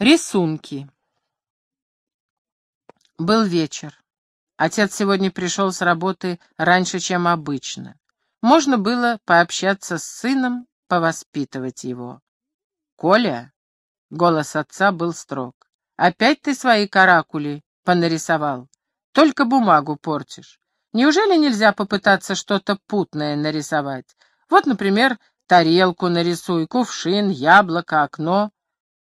Рисунки. Был вечер. Отец сегодня пришел с работы раньше, чем обычно. Можно было пообщаться с сыном, повоспитывать его. «Коля!» — голос отца был строг. «Опять ты свои каракули понарисовал? Только бумагу портишь. Неужели нельзя попытаться что-то путное нарисовать? Вот, например, тарелку нарисуй, кувшин, яблоко, окно.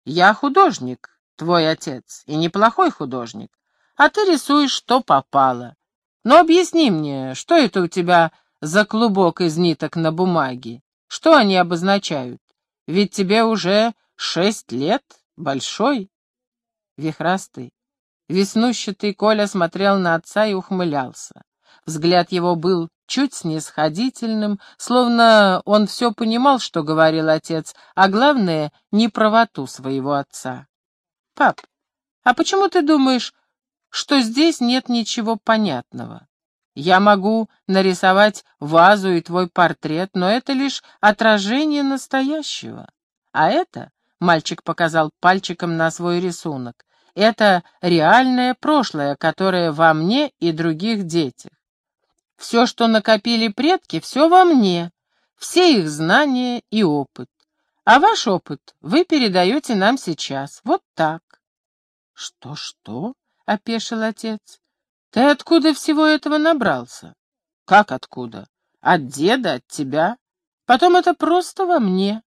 Я художник, твой отец, и неплохой художник, а ты рисуешь, что попало. Но объясни мне, что это у тебя за клубок из ниток на бумаге? Что они обозначают? Ведь тебе уже шесть лет, большой. Вихрастый, веснущатый Коля смотрел на отца и ухмылялся. Взгляд его был чуть снисходительным, словно он все понимал, что говорил отец, а главное — неправоту своего отца. «Пап, а почему ты думаешь, что здесь нет ничего понятного? Я могу нарисовать вазу и твой портрет, но это лишь отражение настоящего. А это, — мальчик показал пальчиком на свой рисунок, — это реальное прошлое, которое во мне и других детях. Все, что накопили предки, все во мне, все их знания и опыт. А ваш опыт вы передаете нам сейчас, вот так. Что-что? — опешил отец. Ты откуда всего этого набрался? Как откуда? От деда, от тебя. Потом это просто во мне.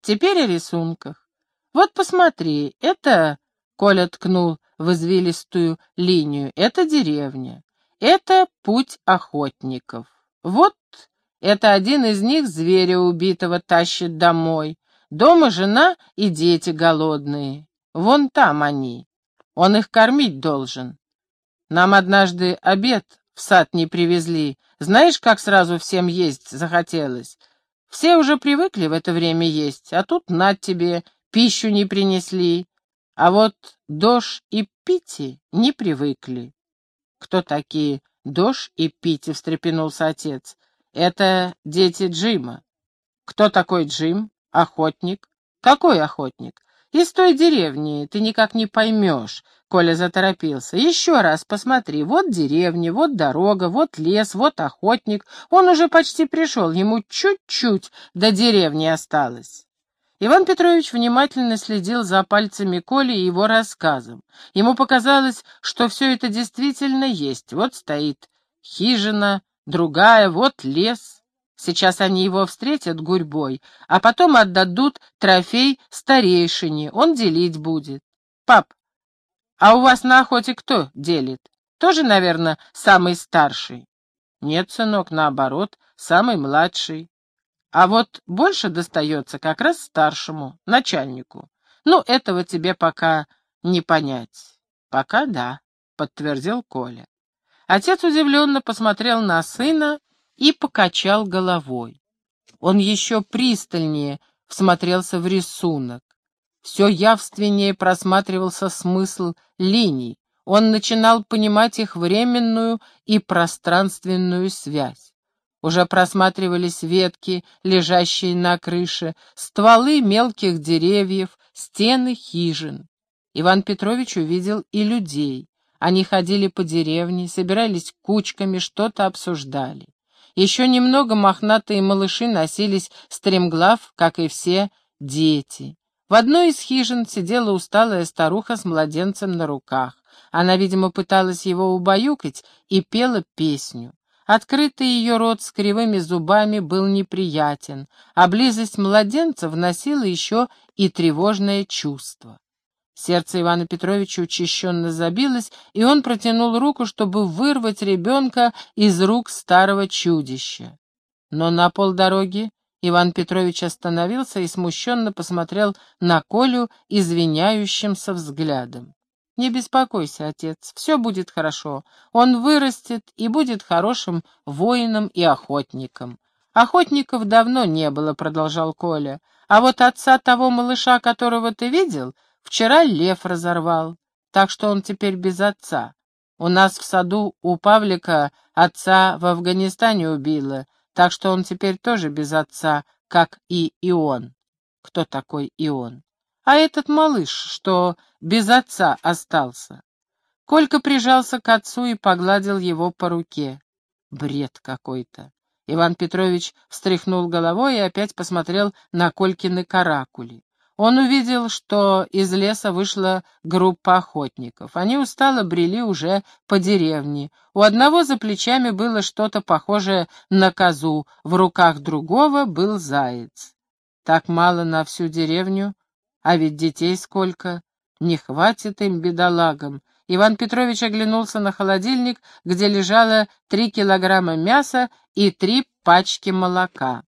Теперь о рисунках. Вот посмотри, это... Коля ткнул в извилистую линию. Это деревня. Это путь охотников. Вот это один из них зверя убитого тащит домой. Дома жена и дети голодные. Вон там они. Он их кормить должен. Нам однажды обед в сад не привезли. Знаешь, как сразу всем есть захотелось? Все уже привыкли в это время есть, а тут на тебе, пищу не принесли. А вот Дош и Пити не привыкли. «Кто такие Дош и Питти?» — встрепенулся отец. «Это дети Джима». «Кто такой Джим? Охотник?» «Какой охотник?» «Из той деревни, ты никак не поймешь», — Коля заторопился. «Еще раз посмотри, вот деревня, вот дорога, вот лес, вот охотник. Он уже почти пришел, ему чуть-чуть до деревни осталось». Иван Петрович внимательно следил за пальцами Коли и его рассказом. Ему показалось, что все это действительно есть. Вот стоит хижина, другая, вот лес. Сейчас они его встретят гурьбой, а потом отдадут трофей старейшине, он делить будет. Пап, а у вас на охоте кто делит? Тоже, наверное, самый старший? Нет, сынок, наоборот, самый младший. А вот больше достается как раз старшему, начальнику. Ну, этого тебе пока не понять. Пока да, подтвердил Коля. Отец удивленно посмотрел на сына и покачал головой. Он еще пристальнее всмотрелся в рисунок. Все явственнее просматривался смысл линий. Он начинал понимать их временную и пространственную связь. Уже просматривались ветки, лежащие на крыше, стволы мелких деревьев, стены хижин. Иван Петрович увидел и людей. Они ходили по деревне, собирались кучками, что-то обсуждали. Еще немного мохнатые малыши носились стремглав, как и все дети. В одной из хижин сидела усталая старуха с младенцем на руках. Она, видимо, пыталась его убаюкать и пела песню. Открытый ее рот с кривыми зубами был неприятен, а близость младенца вносила еще и тревожное чувство. Сердце Ивана Петровича учащенно забилось, и он протянул руку, чтобы вырвать ребенка из рук старого чудища. Но на полдороги Иван Петрович остановился и смущенно посмотрел на Колю извиняющимся взглядом. Не беспокойся, отец, все будет хорошо. Он вырастет и будет хорошим воином и охотником. Охотников давно не было, продолжал Коля. А вот отца того малыша, которого ты видел, вчера лев разорвал, так что он теперь без отца. У нас в саду у Павлика отца в Афганистане убило, так что он теперь тоже без отца, как и Ион. Кто такой Ион? А этот малыш, что без отца остался? Колька прижался к отцу и погладил его по руке. Бред какой-то. Иван Петрович встряхнул головой и опять посмотрел на Колькины каракули. Он увидел, что из леса вышла группа охотников. Они устало брели уже по деревне. У одного за плечами было что-то похожее на козу, в руках другого был заяц. Так мало на всю деревню, а ведь детей сколько. Не хватит им, бедолагам. Иван Петрович оглянулся на холодильник, где лежало три килограмма мяса и три пачки молока.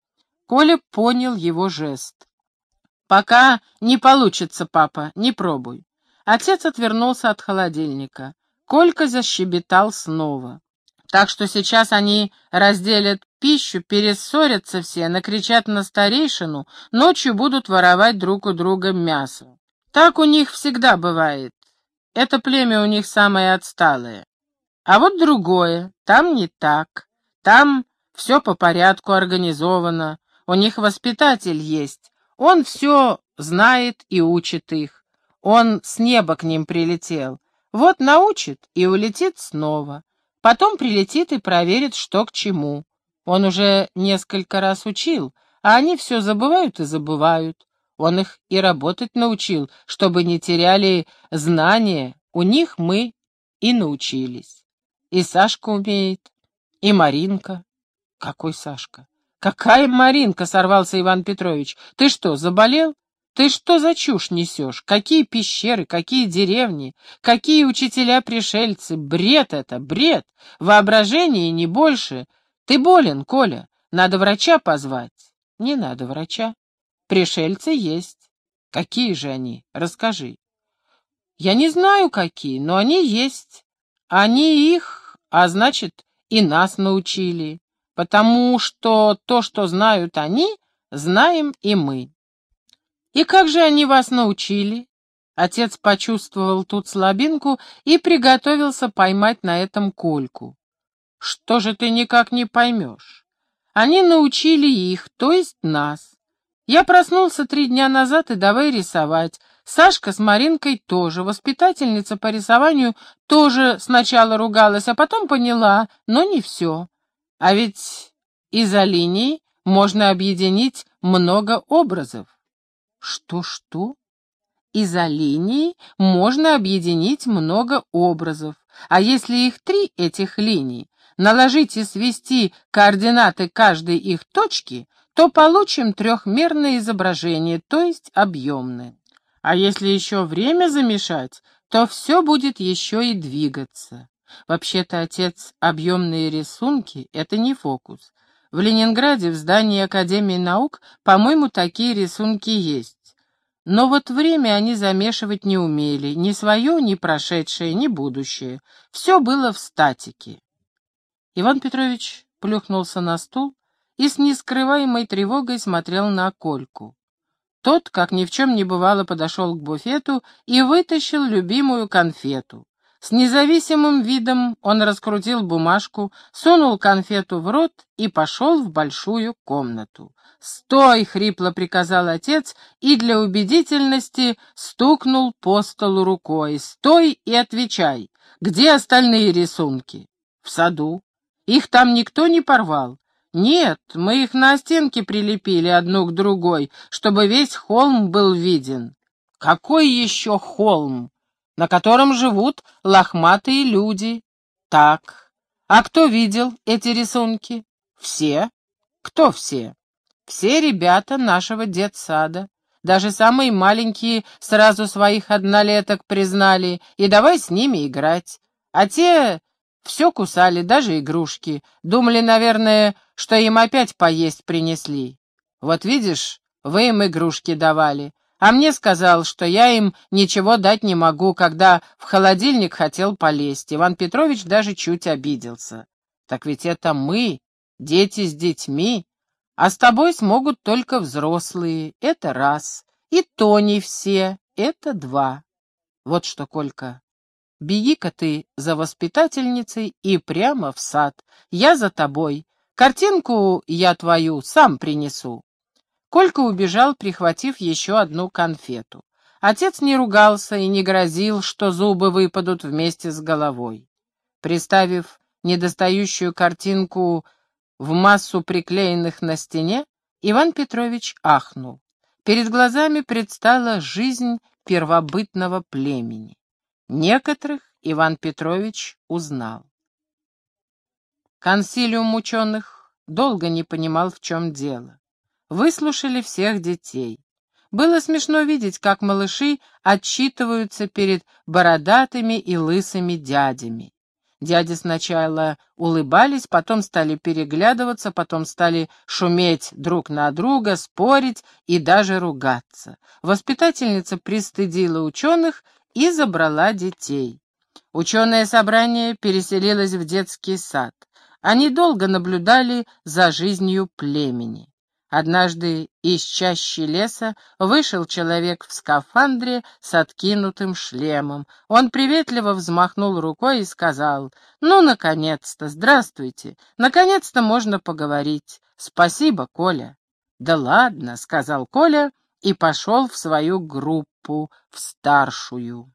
Коля понял его жест. «Пока не получится, папа, не пробуй». Отец отвернулся от холодильника. Колька защебетал снова. Так что сейчас они разделят пищу, перессорятся все, накричат на старейшину, ночью будут воровать друг у друга мясо. Так у них всегда бывает. Это племя у них самое отсталое. А вот другое, там не так. Там все по порядку организовано. У них воспитатель есть, он все знает и учит их. Он с неба к ним прилетел. Вот научит и улетит снова. Потом прилетит и проверит, что к чему. Он уже несколько раз учил, а они все забывают и забывают. Он их и работать научил, чтобы не теряли знания. У них мы и научились. И Сашка умеет, и Маринка. Какой Сашка? «Какая Маринка!» — сорвался Иван Петрович. «Ты что, заболел? Ты что за чушь несешь? Какие пещеры, какие деревни, какие учителя-пришельцы? Бред это, бред! Воображение не больше. Ты болен, Коля. Надо врача позвать». «Не надо врача. Пришельцы есть. Какие же они? Расскажи». «Я не знаю, какие, но они есть. Они их, а значит, и нас научили потому что то, что знают они, знаем и мы. И как же они вас научили? Отец почувствовал тут слабинку и приготовился поймать на этом кольку. Что же ты никак не поймешь? Они научили их, то есть нас. Я проснулся три дня назад и давай рисовать. Сашка с Маринкой тоже, воспитательница по рисованию тоже сначала ругалась, а потом поняла, но не все. А ведь из-за линий можно объединить много образов. Что-что? Из-за линий можно объединить много образов. А если их три, этих линий, наложить и свести координаты каждой их точки, то получим трехмерное изображение, то есть объемное. А если еще время замешать, то все будет еще и двигаться. Вообще-то, отец, объемные рисунки — это не фокус. В Ленинграде, в здании Академии наук, по-моему, такие рисунки есть. Но вот время они замешивать не умели, ни свое, ни прошедшее, ни будущее. Все было в статике. Иван Петрович плюхнулся на стул и с нескрываемой тревогой смотрел на Кольку. Тот, как ни в чем не бывало, подошел к буфету и вытащил любимую конфету. С независимым видом он раскрутил бумажку, сунул конфету в рот и пошел в большую комнату. «Стой!» — хрипло приказал отец и для убедительности стукнул по столу рукой. «Стой и отвечай! Где остальные рисунки?» «В саду. Их там никто не порвал?» «Нет, мы их на стенке прилепили одну к другой, чтобы весь холм был виден». «Какой еще холм?» на котором живут лохматые люди. Так. А кто видел эти рисунки? Все. Кто все? Все ребята нашего детсада. Даже самые маленькие сразу своих однолеток признали, и давай с ними играть. А те все кусали, даже игрушки. Думали, наверное, что им опять поесть принесли. Вот видишь, вы им игрушки давали, а мне сказал, что я им ничего дать не могу, когда в холодильник хотел полезть. Иван Петрович даже чуть обиделся. Так ведь это мы, дети с детьми, а с тобой смогут только взрослые, это раз, и то не все, это два. Вот что, Колька, беги-ка ты за воспитательницей и прямо в сад, я за тобой, картинку я твою сам принесу. Колька убежал, прихватив еще одну конфету. Отец не ругался и не грозил, что зубы выпадут вместе с головой. Приставив недостающую картинку в массу приклеенных на стене, Иван Петрович ахнул. Перед глазами предстала жизнь первобытного племени. Некоторых Иван Петрович узнал. Консилиум ученых долго не понимал, в чем дело. Выслушали всех детей. Было смешно видеть, как малыши отчитываются перед бородатыми и лысыми дядями. Дяди сначала улыбались, потом стали переглядываться, потом стали шуметь друг на друга, спорить и даже ругаться. Воспитательница пристыдила ученых и забрала детей. Ученое собрание переселилось в детский сад. Они долго наблюдали за жизнью племени. Однажды из чащи леса вышел человек в скафандре с откинутым шлемом. Он приветливо взмахнул рукой и сказал, «Ну, наконец-то, здравствуйте, наконец-то можно поговорить. Спасибо, Коля». «Да ладно», — сказал Коля и пошел в свою группу, в старшую.